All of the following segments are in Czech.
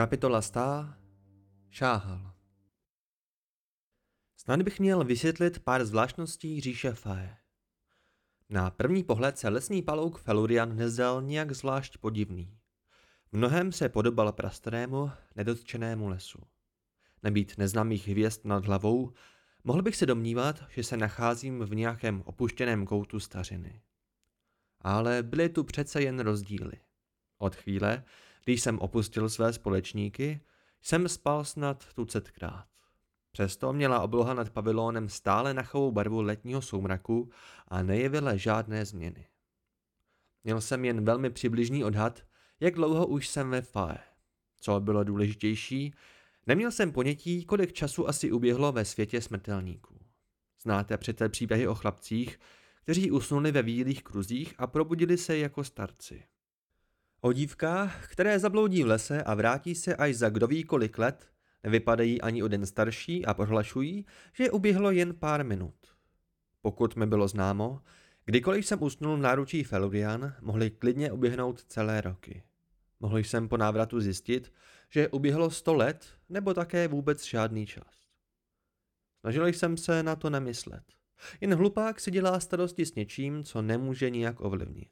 Kapitola stá šáhal. Snad bych měl vysvětlit pár zvláštností říše Fae. Na první pohled se lesní palouk Felurian nezdal nijak zvlášť podivný. Mnohem se podobal prastarému, nedotčenému lesu. Nebýt neznámých hvězd nad hlavou, mohl bych se domnívat, že se nacházím v nějakém opuštěném koutu stařiny. Ale byly tu přece jen rozdíly. Od chvíle, když jsem opustil své společníky, jsem spal snad tucetkrát. Přesto měla obloha nad pavilónem stále nachovou barvu letního soumraku a nejevila žádné změny. Měl jsem jen velmi přibližný odhad, jak dlouho už jsem ve Fae. Co bylo důležitější, neměl jsem ponětí, kolik času asi uběhlo ve světě smrtelníků. Znáte přece příběhy o chlapcích, kteří usnuli ve výlých kruzích a probudili se jako starci. O dívkách, které zabloudí v lese a vrátí se až za kdo ví kolik let, nevypadají ani o den starší a prohlašují, že uběhlo jen pár minut. Pokud mi bylo známo, kdykoliv jsem usnul v náručí Felurian, mohli klidně uběhnout celé roky. Mohl jsem po návratu zjistit, že uběhlo sto let nebo také vůbec žádný čas. Snažil jsem se na to nemyslet. Jen hlupák si dělá starosti s něčím, co nemůže nijak ovlivnit.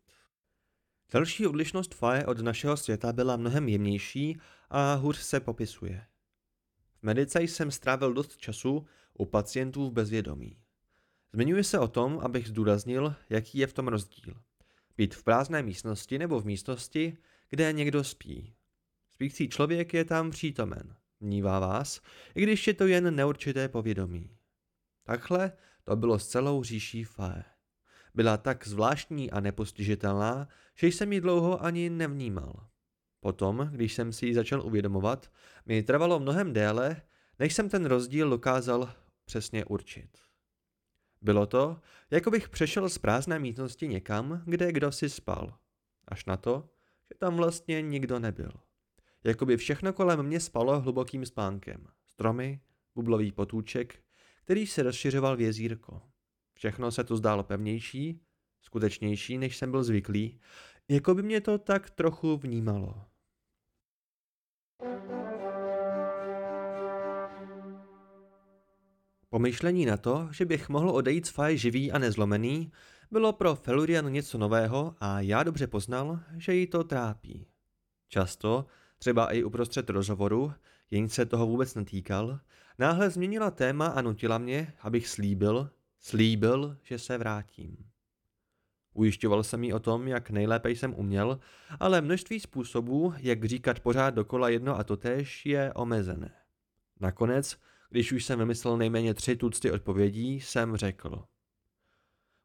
Další odlišnost Fae od našeho světa byla mnohem jemnější a hůř se popisuje. V medice jsem strávil dost času u pacientů v bezvědomí. Zmiňuji se o tom, abych zdůraznil, jaký je v tom rozdíl. Být v prázdné místnosti nebo v místnosti, kde někdo spí. Spící člověk je tam přítomen, vnívá vás, i když je to jen neurčité povědomí. Takhle to bylo s celou říší Fae. Byla tak zvláštní a nepostižitelná, že jsem ji dlouho ani nevnímal. Potom, když jsem si ji začal uvědomovat, mi trvalo mnohem déle, než jsem ten rozdíl dokázal přesně určit. Bylo to, jako bych přešel z prázdné místnosti někam, kde kdo si spal. Až na to, že tam vlastně nikdo nebyl. Jakoby všechno kolem mě spalo hlubokým spánkem. Stromy, bublový potůček, který se rozšiřoval v jezírko. Všechno se tu zdálo pevnější, skutečnější, než jsem byl zvyklý, jako by mě to tak trochu vnímalo. Pomyšlení na to, že bych mohl odejít z Faj živý a nezlomený, bylo pro Felurian něco nového a já dobře poznal, že jí to trápí. Často, třeba i uprostřed rozhovoru, jen se toho vůbec netýkal, náhle změnila téma a nutila mě, abych slíbil, slíbil, že se vrátím. Ujišťoval jsem jí o tom, jak nejlépe jsem uměl, ale množství způsobů, jak říkat pořád dokola jedno a totéž, je omezené. Nakonec, když už jsem vymyslel nejméně tři tucty odpovědí, jsem řekl.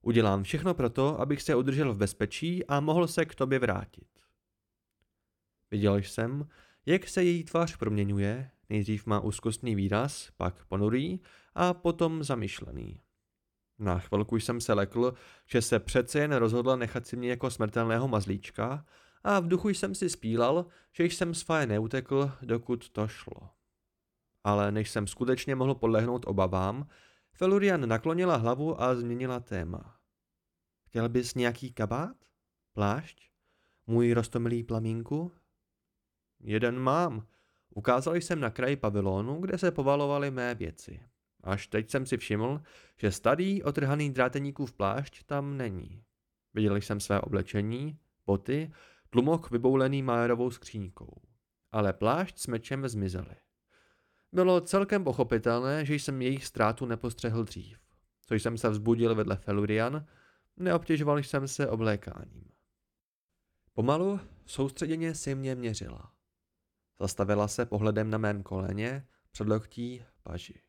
Udělám všechno proto, abych se udržel v bezpečí a mohl se k tobě vrátit. Viděl jsem, jak se její tvář proměňuje, nejdřív má úzkostný výraz, pak ponurý a potom zamyšlený. Na chvilku jsem se lekl, že se přece jen rozhodla nechat si mě jako smrtelného mazlíčka a v duchu jsem si spílal, že jsem s Faje neutekl, dokud to šlo. Ale než jsem skutečně mohl podlehnout obavám, Felurian naklonila hlavu a změnila téma. Chtěl bys nějaký kabát? Plášť? Můj rostomilý plamínku? Jeden mám. Ukázal jsem na kraji pavilonu, kde se povalovaly mé věci. Až teď jsem si všiml, že starý otrhaný dráteníkův plášť tam není. Viděl jsem své oblečení, boty, tlumok vyboulený Majerovou skříňkou. Ale plášť s mečem zmizely. Bylo celkem pochopitelné, že jsem jejich ztrátu nepostřehl dřív. Což jsem se vzbudil vedle Felurian, neobtěžoval jsem se oblékáním. Pomalu soustředěně si mě měřila. Zastavila se pohledem na mém koleně, předloktí, paži.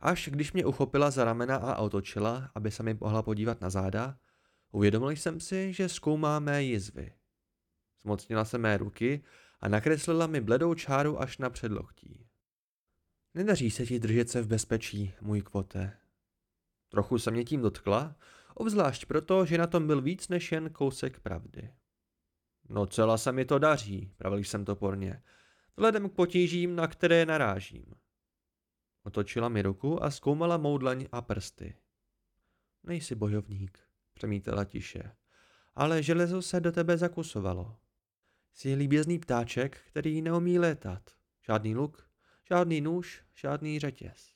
Až když mě uchopila za ramena a otočila, aby se mi mohla podívat na záda, uvědomil jsem si, že zkoumá mé jizvy. Zmocnila se mé ruky a nakreslila mi bledou čáru až na předloktí. Nedaří se ti držet se v bezpečí, můj kvote. Trochu se mě tím dotkla, obzvlášť proto, že na tom byl víc než jen kousek pravdy. No celá se mi to daří, pravil jsem toporně. vzhledem k potížím, na které narážím. Otočila mi ruku a zkoumala mou dlaň a prsty. Nejsi bojovník, přemítala tiše, ale železo se do tebe zakusovalo. Jsi líbězný ptáček, který neumí létat. Žádný luk, žádný nůž, žádný řetěz.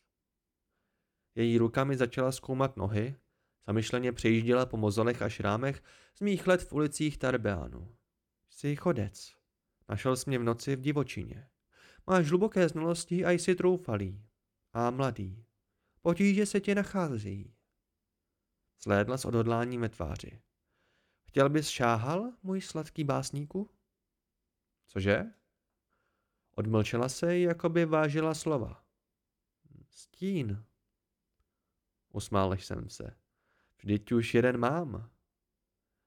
Její ruka mi začala zkoumat nohy, zamyšleně přejížděla po mozolech a šrámech z mých let v ulicích Tarbeánu. Jsi chodec. Našel jsi mě v noci v divočině. Máš hluboké znalosti a jsi troufalý. A mladý. Potíže se tě nachází. Zlédla s odhodláním ve tváři. Chtěl bys šáhal, můj sladký básníku? Cože? Odmlčela se, jako by vážila slova. Stín. Usmál jsem se. Vždyť už jeden mám.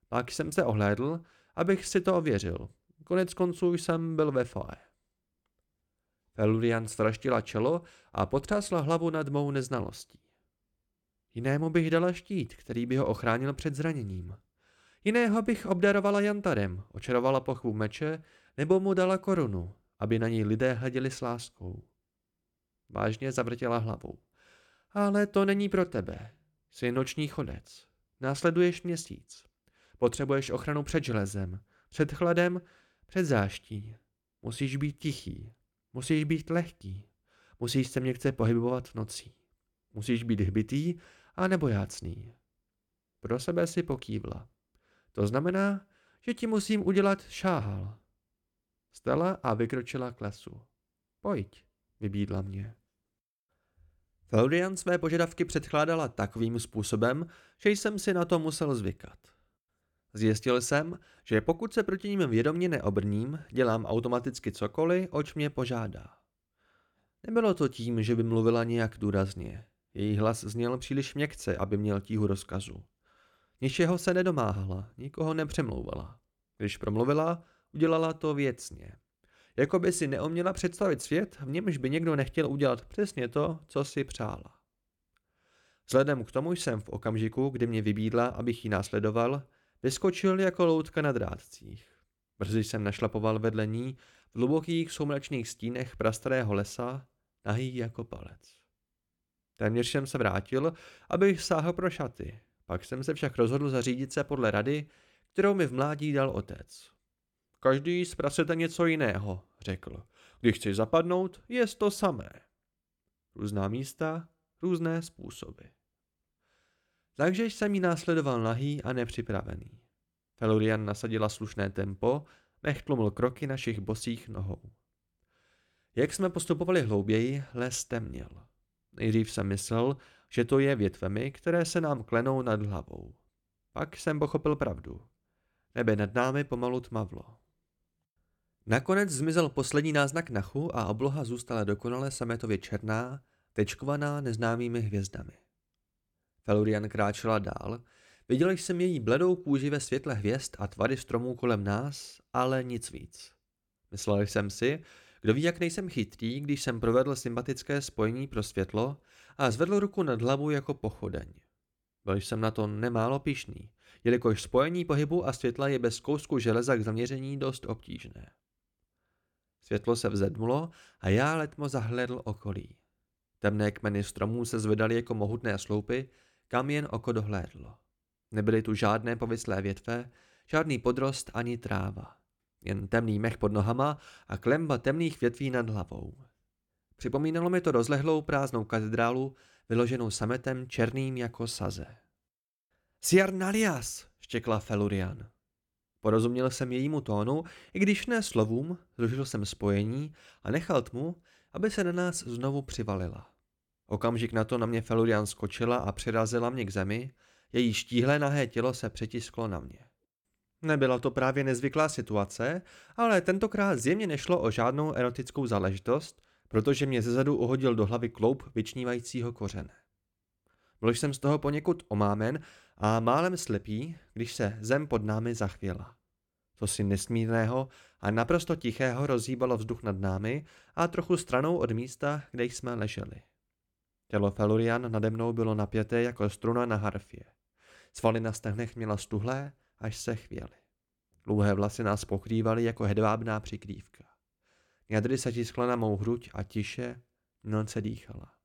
Pak jsem se ohlédl, abych si to ověřil. Konec konců jsem byl ve foe. Felurian straštila čelo a potřásla hlavu nad mou neznalostí. Jinému bych dala štít, který by ho ochránil před zraněním. Jiného bych obdarovala jantarem, očarovala pochvu meče, nebo mu dala korunu, aby na něj lidé hleděli s láskou. Vážně zavrtěla hlavou. Ale to není pro tebe. Jsi noční chodec. Následuješ měsíc. Potřebuješ ochranu před železem, před chladem, před záští. Musíš být tichý. Musíš být lehký. Musíš se měkce pohybovat nocí. Musíš být hbitý a nebojácný. Pro sebe si pokývla. To znamená, že ti musím udělat šáhal. Stala a vykročila k lesu. Pojď, vybídla mě. Feldian své požadavky předkládala takovým způsobem, že jsem si na to musel zvykat. Zjistil jsem, že pokud se proti ním vědomě neobrním, dělám automaticky cokoliv, oč mě požádá. Nebylo to tím, že by mluvila nějak důrazně. Její hlas zněl příliš měkce, aby měl tíhu rozkazu. Ničeho se nedomáhala, nikoho nepřemlouvala. Když promluvila, udělala to věcně. Jako by si neuměla představit svět, v němž by někdo nechtěl udělat přesně to, co si přála. Vzhledem k tomu jsem v okamžiku, kdy mě vybídla, abych ji následoval, vyskočil jako loutka na drátcích. Brzy jsem našlapoval vedle ní v hlubokých soumračných stínech prastarého lesa, nahý jako palec. Téměř jsem se vrátil, abych sáhl pro šaty. Pak jsem se však rozhodl zařídit se podle rady, kterou mi v mládí dal otec. Každý zpracujete něco jiného, řekl. Když chci zapadnout, je to samé. Různá místa, různé způsoby. Takže jsem jí následoval nahý a nepřipravený. Felurian nasadila slušné tempo, nech tlumil kroky našich bosých nohou. Jak jsme postupovali hlouběji, les temněl. Nejdřív jsem myslel, že to je větvemi, které se nám klenou nad hlavou. Pak jsem pochopil pravdu. Nebe nad námi pomalu tmavlo. Nakonec zmizel poslední náznak nachu a obloha zůstala dokonale sametově černá, tečkovaná neznámými hvězdami. Felurian kráčela dál, viděl jsem její bledou kůži ve světle hvězd a tvary stromů kolem nás, ale nic víc. Myslel jsem si, kdo ví, jak nejsem chytrý, když jsem provedl sympatické spojení pro světlo a zvedl ruku nad hlavu jako pochodeň. Byl jsem na to nemálo pišný, jelikož spojení pohybu a světla je bez kousku železa k zaměření dost obtížné. Světlo se vzedmulo a já letmo zahledl okolí. Temné kmeny stromů se zvedaly jako mohutné sloupy, kam jen oko dohlédlo. Nebyly tu žádné povislé větve, žádný podrost ani tráva. Jen temný mech pod nohama a klemba temných větví nad hlavou. Připomínalo mi to rozlehlou prázdnou katedrálu, vyloženou sametem černým jako saze. Siarnalias, štěkla Felurian. Porozuměl jsem jejímu tónu, i když ne slovům, zrušil jsem spojení a nechal tmu, aby se na nás znovu přivalila. Okamžik na to na mě Felurian skočila a přirazila mě k zemi, její štíhlé nahé tělo se přetisklo na mě. Nebyla to právě nezvyklá situace, ale tentokrát zjemně nešlo o žádnou erotickou záležitost, protože mě zezadu uhodil do hlavy kloup vyčnívajícího kořene. Byl jsem z toho poněkud omámen a málem slepý, když se zem pod námi zachvěla. To si nesmírného a naprosto tichého rozhýbalo vzduch nad námi a trochu stranou od místa, kde jsme leželi. Tělo Felurian nade mnou bylo napěté jako struna na harfě. Svaly na stehnech měla stuhlé, až se chvěly. Dlouhé vlasy nás pokrývaly jako hedvábná přikrývka. Jadry se tiskla na mou hruď a tiše, noce dýchala.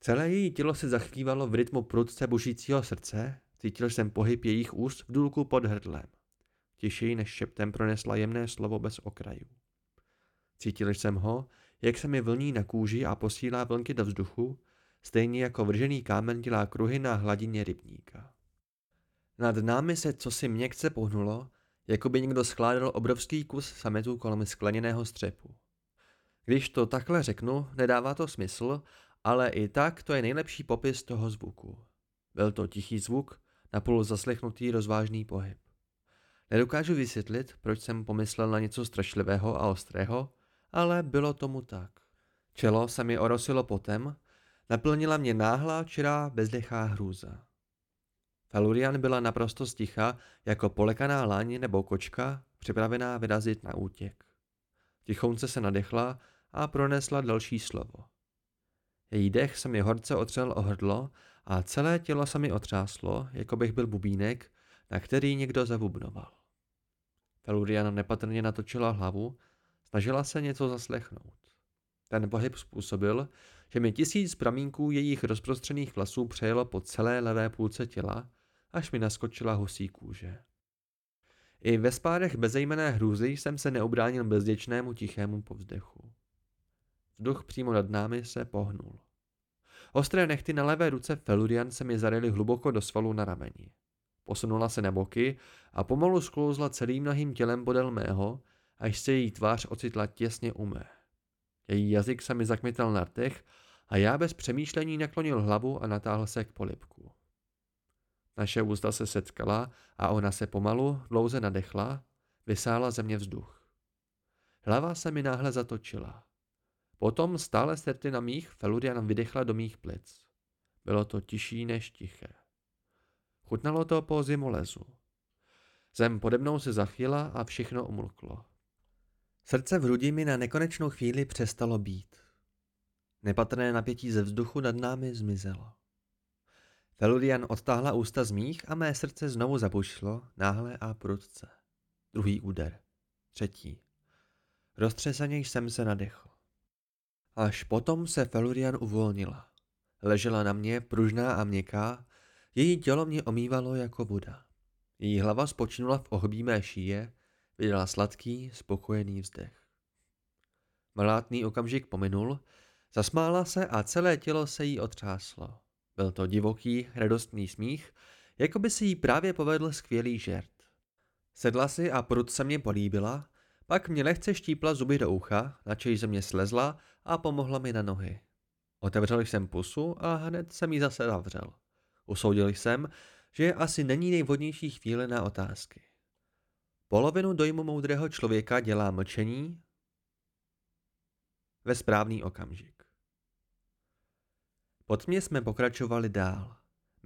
Celé její tělo se zachvívalo v rytmu prudce bušícího srdce, cítil jsem pohyb jejich úst v důlku pod hrdlem. Tišeji než šeptem pronesla jemné slovo bez okrajů. Cítil jsem ho, jak se mi vlní na kůži a posílá vlnky do vzduchu, stejně jako vržený kámen dělá kruhy na hladině rybníka. Nad námi se cosi měkce pohnulo, jako by někdo skládal obrovský kus sametu kolem skleněného střepu. Když to takhle řeknu, nedává to smysl, ale i tak to je nejlepší popis toho zvuku. Byl to tichý zvuk, napůl zaslechnutý rozvážný pohyb. Nedokážu vysvětlit, proč jsem pomyslel na něco strašlivého a ostrého, ale bylo tomu tak. Čelo se mi orosilo potem, naplnila mě náhlá, čirá, bezdechá hrůza. Felurian byla naprosto sticha, jako polekaná laň nebo kočka, připravená vyrazit na útěk. Tichounce se nadechla a pronesla další slovo. Její dech se mi horce otřel o hrdlo a celé tělo se mi otřáslo, jako bych byl bubínek, na který někdo zabubnoval. Felurian nepatrně natočila hlavu, snažila se něco zaslechnout. Ten pohyb způsobil, že mi tisíc pramínků jejich rozprostřených vlasů přejelo po celé levé půlce těla, až mi naskočila husí kůže. I ve spádech bezejmené hrůzy jsem se neobránil bezděčnému tichému povzdechu. Vzduch přímo nad námi se pohnul. Ostré nechty na levé ruce Felurian se mi zarily hluboko do svalu na rameni. Posunula se na boky a pomalu sklouzla celým nahým tělem podél mého, až se její tvář ocitla těsně u mé. Její jazyk se mi zakmital na rtech a já bez přemýšlení naklonil hlavu a natáhl se k polipku. Naše ústa se setkala a ona se pomalu, dlouze nadechla, vysála ze mě vzduch. Hlava se mi náhle zatočila. Potom stále sterty na mých Felurian vydechla do mých plic. Bylo to tiší než tiché. Chutnalo to po lezu. Zem pode mnou se zachvěla a všechno umlklo. Srdce v hrudi mi na nekonečnou chvíli přestalo být. Nepatrné napětí ze vzduchu nad námi zmizelo. Felurian odtáhla ústa z mých a mé srdce znovu zabušlo, náhle a prudce. Druhý úder. Třetí. Roztřesaně jsem se nadechl. Až potom se Felurian uvolnila. Ležela na mě, pružná a měkká, její tělo mě omývalo jako voda. Její hlava spočinula v ohbí mé šíje, vydala sladký, spokojený vzdech. Malátný okamžik pominul, zasmála se a celé tělo se jí otřáslo. Byl to divoký, radostný smích, jako by si jí právě povedl skvělý žert. Sedla si a prudce mě políbila, pak mě lehce štípla zuby do ucha, načež ze mě slezla a pomohla mi na nohy. Otevřel jsem pusu a hned jsem ji zase zavřel. Usoudil jsem, že asi není nejvhodnější chvíle na otázky. Polovinu dojmu moudrého člověka dělá mlčení ve správný okamžik. Pod mě jsme pokračovali dál.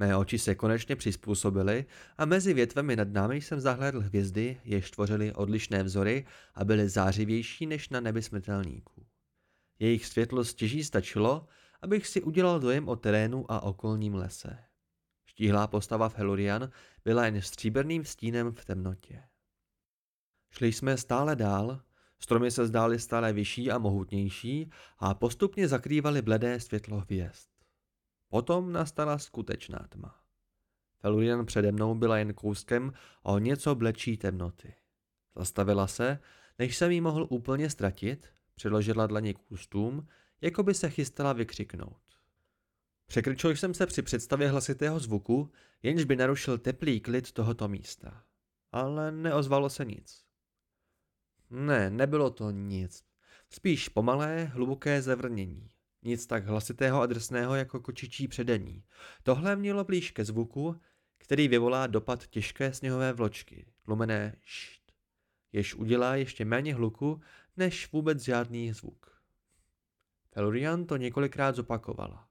Mé oči se konečně přizpůsobily a mezi větvemi nad námi jsem zahlédl hvězdy, jež tvořily odlišné vzory a byly zářivější než na nebi smrtelníků. Jejich světlo stěží stačilo, abych si udělal dojem o terénu a okolním lese. Štíhlá postava v Helurian byla jen stříbrným stínem v temnotě. Šli jsme stále dál, stromy se zdály stále vyšší a mohutnější a postupně zakrývaly bledé světlo hvězd. Potom nastala skutečná tma. Felurian přede mnou byla jen kouskem o něco blečí temnoty. Zastavila se, než jsem jí mohl úplně ztratit, přiložila dlaně k ústům, jako by se chystala vykřiknout. Překryčil jsem se při představě hlasitého zvuku, jenž by narušil teplý klid tohoto místa. Ale neozvalo se nic. Ne, nebylo to nic. Spíš pomalé, hluboké zavrnění. Nic tak hlasitého a drsného jako kočičí předení. Tohle mělo blíž ke zvuku, který vyvolá dopad těžké sněhové vločky, tlumené št, jež udělá ještě méně hluku, než vůbec žádný zvuk. Felurian to několikrát zopakovala.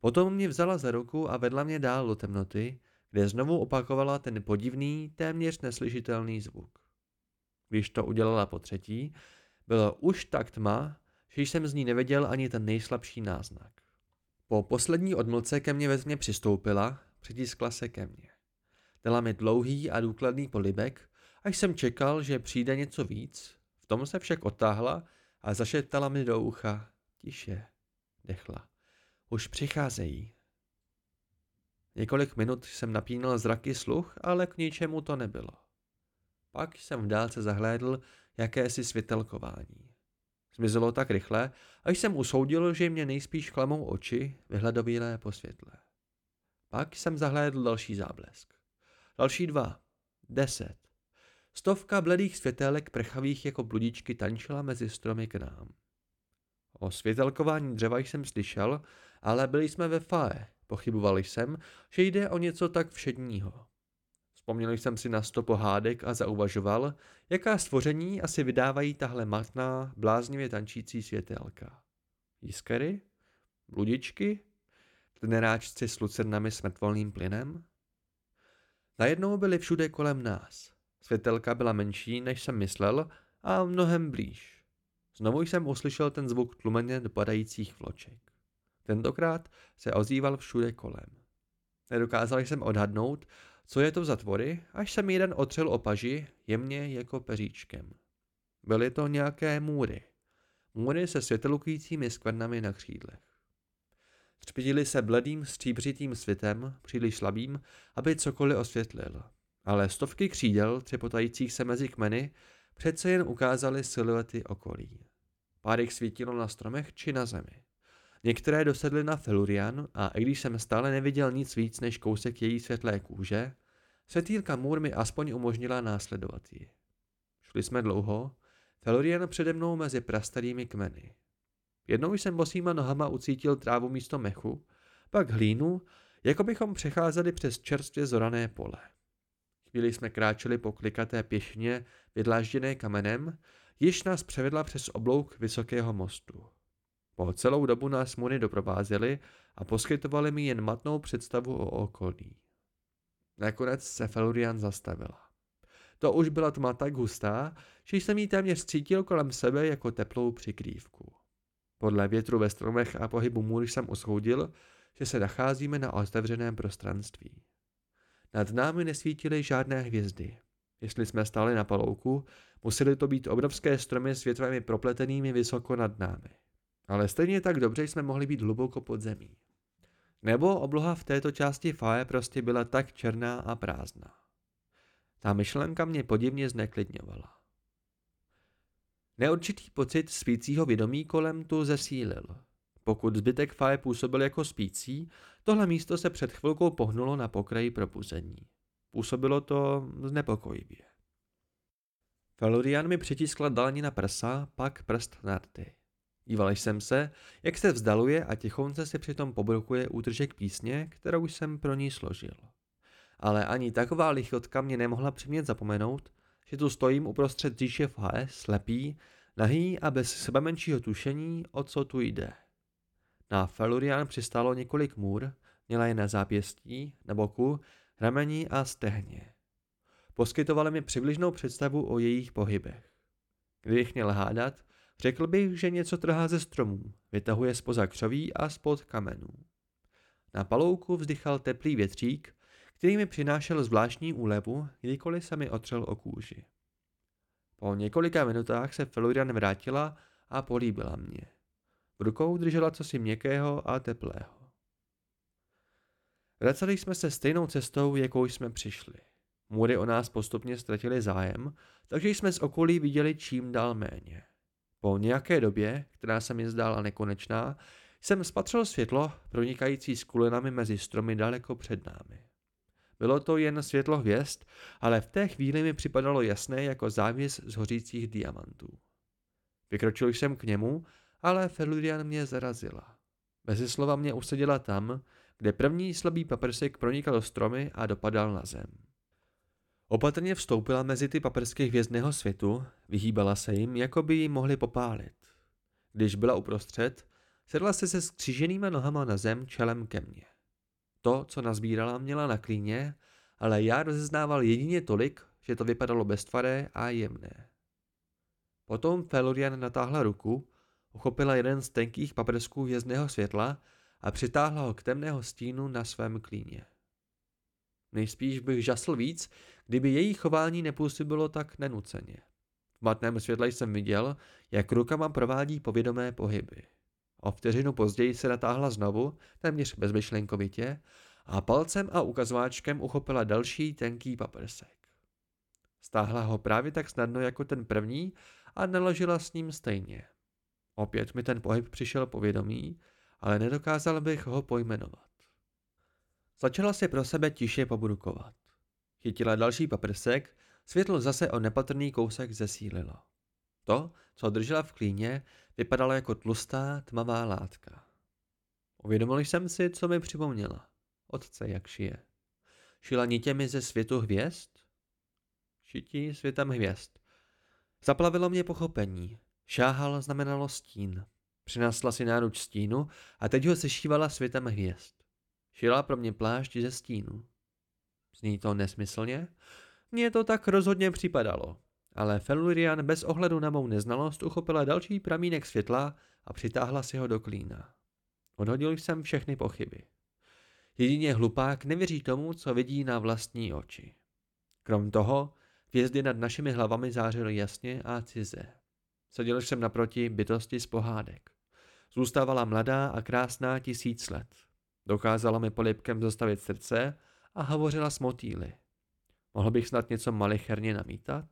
Potom mě vzala za ruku a vedla mě dál do temnoty, kde znovu opakovala ten podivný, téměř neslyšitelný zvuk. Když to udělala po třetí, bylo už tak tma, že jsem z ní nevěděl ani ten nejslabší náznak. Po poslední odmlce ke mně vezmě přistoupila, přitiskla se ke mně. Dala mi dlouhý a důkladný polibek, až jsem čekal, že přijde něco víc. V tom se však otáhla a zašeptala mi do ucha. Tiše, dechla. Už přicházejí. Několik minut jsem napínal zraky sluch, ale k ničemu to nebylo. Pak jsem v dálce zahlédl jakési světelkování. Zmizelo tak rychle, až jsem usoudil, že mě nejspíš klamou oči, vyhledovílé po světle. Pak jsem zahlédl další záblesk. Další dva. Deset. Stovka bledých světelek prchavých jako bludičky tančila mezi stromy k nám. O světelkování dřeva jsem slyšel, ale byli jsme ve fae. Pochyboval jsem, že jde o něco tak všedního. Vzpomněl jsem si na sto pohádek a zauvažoval, jaká stvoření asi vydávají tahle matná, bláznivě tančící světelka. Jiskery? Bludičky? Tneráčci s lucernami s mrtvolným plynem? Najednou byli všude kolem nás. Světelka byla menší, než jsem myslel, a mnohem blíž. Znovu jsem uslyšel ten zvuk tlumeně dopadajících vloček. Tentokrát se ozýval všude kolem. Nedokázal jsem odhadnout, co je to za tvory, až jsem jeden otřel opaži, jemně jako peříčkem. Byly to nějaké můry. Můry se světelukujícími skvrnami na křídlech. Třpidili se bledým stříbřitým světem, příliš slabým, aby cokoliv osvětlil. Ale stovky křídel, třepotajících se mezi kmeny, přece jen ukázaly siluety okolí. Pár jich svítilo na stromech či na zemi. Některé dosedly na Felurian a i když jsem stále neviděl nic víc než kousek její světlé kůže, světýlka můr mi aspoň umožnila následovat ji. Šli jsme dlouho, Felurian přede mnou mezi prastarými kmeny. Jednou jsem bosýma nohama ucítil trávu místo mechu, pak hlínu, jako bychom přecházeli přes čerstvě zorané pole. Chvíli jsme kráčeli po klikaté pěšně, vydlážděné kamenem, již nás převedla přes oblouk vysokého mostu. Po celou dobu nás mury doprovázely a poskytovali mi jen matnou představu o okolí. Nakonec se Felurian zastavila. To už byla tma tak hustá, že jsem ji téměř cítil kolem sebe jako teplou přikrývku. Podle větru ve stromech a pohybu můry jsem usoudil, že se nacházíme na otevřeném prostranství. Nad námi nesvítily žádné hvězdy. Jestli jsme stáli na palouku, museli to být obrovské stromy s větvemi propletenými vysoko nad námi. Ale stejně tak dobře jsme mohli být hluboko pod zemí. Nebo obloha v této části faje prostě byla tak černá a prázdná. Ta myšlenka mě podivně zneklidňovala. Neurčitý pocit spícího vědomí kolem tu zesílil. Pokud zbytek faje působil jako spící, tohle místo se před chvilkou pohnulo na pokraji propuzení. Působilo to znepokojivě. Felurian mi přitiskla dalní na prsa, pak prst na rty. Díval jsem se, jak se vzdaluje a tichonce si přitom pobrukuje útržek písně, kterou jsem pro ní složil. Ale ani taková lichotka mě nemohla přimět zapomenout, že tu stojím uprostřed říše v hae, slepý, nahý a bez sebe menšího tušení, o co tu jde. Na Felurian přistálo několik můr, měla je na zápěstí, na boku, ramení a stehně. Poskytovala mi přibližnou představu o jejich pohybech. Kdybych měl hádat, řekl bych, že něco trhá ze stromů, vytahuje spoza křoví a spod kamenů. Na palouku vzdychal teplý větřík, který mi přinášel zvláštní úlevu, kdykoliv se mi otřel o kůži. Po několika minutách se Felurian vrátila a políbila mě. V rukou držela cosi měkkého a teplého. Vraceli jsme se stejnou cestou, jakou jsme přišli. Můry o nás postupně ztratili zájem, takže jsme z okolí viděli čím dál méně. Po nějaké době, která se mi zdála nekonečná, jsem spatřil světlo, pronikající s kulinami mezi stromy daleko před námi. Bylo to jen světlo hvězd, ale v té chvíli mi připadalo jasné jako závěs z hořících diamantů. Vykročil jsem k němu, ale Feludian mě zarazila. Mezi slova mě usadila tam, kde první slabý paprsek pronikal do stromy a dopadal na zem. Opatrně vstoupila mezi ty paprsky hvězdného světu, vyhýbala se jim, jako by ji mohli popálit. Když byla uprostřed, sedla se se skříženýma nohama na zem čelem ke mně. To, co nazbírala, měla na klíně, ale já rozeznával jedině tolik, že to vypadalo beztvaré a jemné. Potom Felurian natáhla ruku, uchopila jeden z tenkých paprsků hvězdného světla a přitáhla ho k temného stínu na svém klíně. Nejspíš bych žasl víc, kdyby její chování nepůsobilo tak nenuceně. V matném světle jsem viděl, jak rukama provádí povědomé pohyby. O vteřinu později se natáhla znovu, téměř bezmyšlenkovitě, a palcem a ukazováčkem uchopila další tenký paprsek. Stáhla ho právě tak snadno jako ten první a naložila s ním stejně. Opět mi ten pohyb přišel povědomí, ale nedokázal bych ho pojmenovat. Začala si pro sebe tiše pobrukovat. Chytila další paprsek, světlo zase o nepatrný kousek zesílilo. To, co držela v klíně, vypadalo jako tlustá, tmavá látka. Uvědomil jsem si, co mi připomněla. Otce, jak šije. Šila nitěmi ze světu hvězd? Šití světem hvězd. Zaplavilo mě pochopení. Šáhal znamenalo stín. Přinesla si náruč stínu a teď ho sešívala světem hvězd. Šila pro mě plášť ze stínu. Zní to nesmyslně? Mně to tak rozhodně připadalo. Ale Felurian bez ohledu na mou neznalost uchopila další pramínek světla a přitáhla si ho do klína. Odhodil jsem všechny pochyby. Jedině hlupák nevěří tomu, co vidí na vlastní oči. Krom toho, hvězdy nad našimi hlavami zářily jasně a cize. Seděl jsem naproti bytosti z pohádek. Zůstávala mladá a krásná tisíc let. Dokázala mi polipkem zastavit srdce a hovořila s motýly. Mohl bych snad něco malicherně namítat?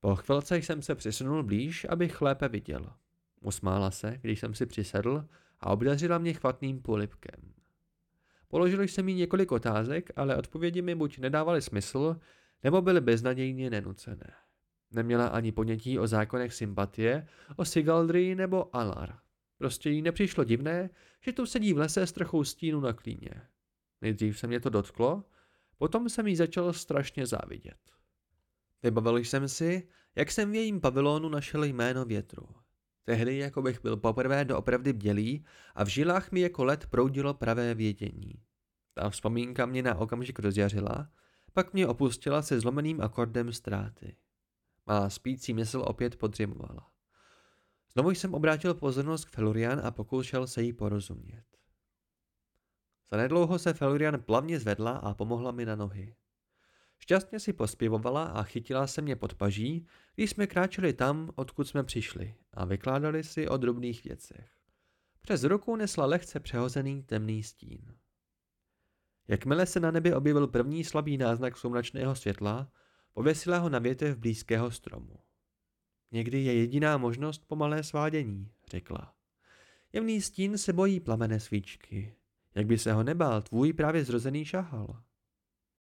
Po chvilce jsem se přisunul blíž, abych lépe viděl. Usmála se, když jsem si přisedl a obdařila mě chvatným polipkem. Položil jsem jí několik otázek, ale odpovědi mi buď nedávaly smysl, nebo byly beznadějně nenucené. Neměla ani ponětí o zákonech sympatie, o Sigaldry nebo Alar. Prostě jí nepřišlo divné, že tu sedí v lese s trochou stínu na klíně. Nejdřív se mě to dotklo, potom jsem jí začal strašně závidět. Vybavil jsem si, jak jsem v jejím pavilonu našel jméno větru. Tehdy, jako bych byl poprvé doopravdy bdělý a v žilách mi jako led proudilo pravé vědění. Ta vzpomínka mě na okamžik rozjařila, pak mě opustila se zlomeným akordem ztráty. Má spící mysl opět podřimovala. Znovu jsem obrátil pozornost k Felurian a pokoušel se jí porozumět. Zanedlouho se Felurian plavně zvedla a pomohla mi na nohy. Šťastně si pospěvovala a chytila se mě pod paží, když jsme kráčeli tam, odkud jsme přišli a vykládali si o drobných věcech. Přes ruku nesla lehce přehozený temný stín. Jakmile se na nebi objevil první slabý náznak slunečného světla, pověsila ho na větev blízkého stromu. Někdy je jediná možnost pomalé svádění, řekla. Jemný stín se bojí plamene svíčky. Jak by se ho nebál, tvůj právě zrozený šahal.